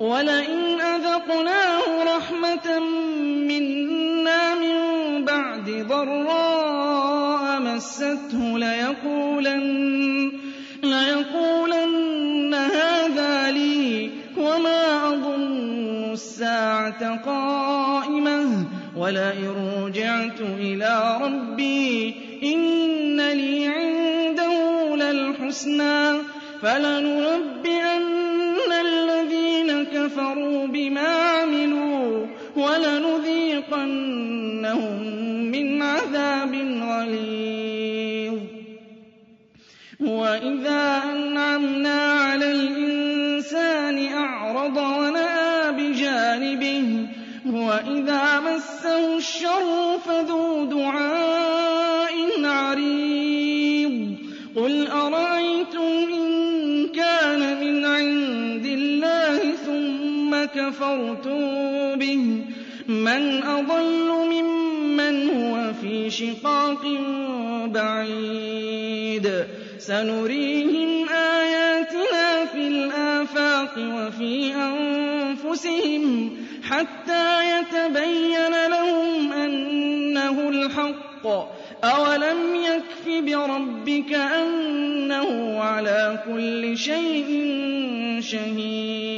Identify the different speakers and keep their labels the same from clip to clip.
Speaker 1: وَلَئِنْ أَذَقْنَاهُ رَحْمَةً مِّنَّا مِن بَعْدِ ضَرَّاءَ مَسَّتْهُ لَيَقُولَنَّ هَٰذَا لِي وَمَا أَظُنُّ السَّاعَةَ قَائِمَةً وَلَئِن رُّجِعْتُ إِلَىٰ رَبِّي إِنَّ لِي عِندَهُ لَلْحُسْنَىٰ فَلَنُنَبِّئَنَّ كَفَرُوا بِمَا عَمِلُوا وَلَنُذِيقَنَّهُم مِّنْ عَذَابٍ غَلِيظٍ. وَإِذَا أَنْعَمْنَا عَلَى الْإِنسَانِ أَعْرَضَ وَنَأَىٰ بِجَانِبِهِ، وَإِذَا مَسَّهُ الشَّرُّ فَذُو دُعَاءٍ كَفَرْتُم بِهِ مَنْ أَضَلُّ مِمَّنْ هُوَ فِي شِقَاقٍ بَعِيدٍ سَنُرِيهِمْ آيَاتِنَا فِي الْآفَاقِ وَفِي أَنفُسِهِمْ حَتَّىٰ يَتَبَيَّنَ لَهُمْ أَنَّهُ الْحَقُّ أَوَلَمْ يَكْفِ بِرَبِّكَ أَنَّهُ عَلَىٰ كُلِّ شَيْءٍ شَهِيدٌ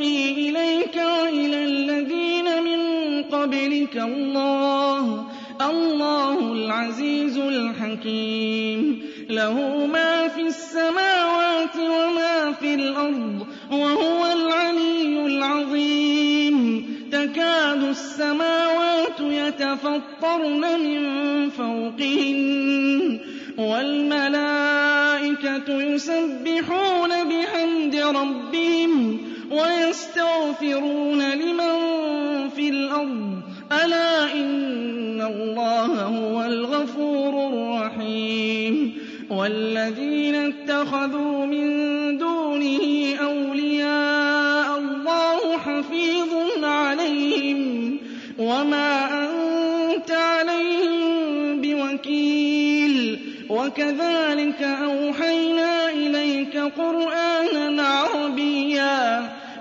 Speaker 1: يوحي إليك وإلى الذين من قبلك، الله الله العزيز الحكيم. له ما في السماوات وما في الأرض، وهو العلي العظيم. تكاد السماوات يتفطرن من فوقهن، والملائكة يسبحون بحمد ربهم. ويستغفرون لمن في الأرض. ألا إن الله هو الغفور الرحيم. والذين اتخذوا من دونه أولياء الله حفيظ عليهم. وما أنت عليهم بوكيل. وكذلك أوحينا إليك قرآنا عربيا.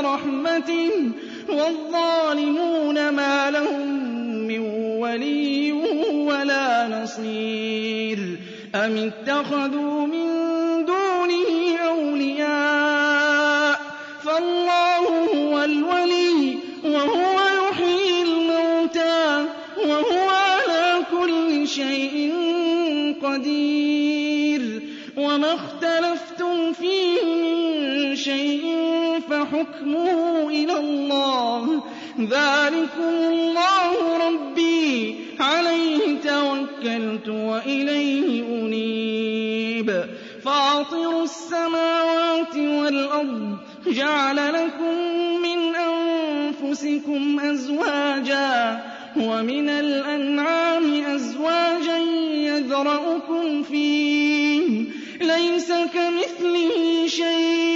Speaker 1: رحمته والظالمون ما لهم من ولي ولا نصير. أم اتخذوا من دونه أولياء؟ فالله هو الولي وهو يحيي الموتى وهو على كل شيء قدير. وما اختلفتم فيه من شيء فحكمه إلى الله؟ ذلكم الله ربي. عليه توكلت وإليه أنيب. فاطر السماوات والأرض جعل لكم من أنفسكم أزواجا ومن الأنعام أزواجا يذرأكم فيه. ليس كمثله شيء.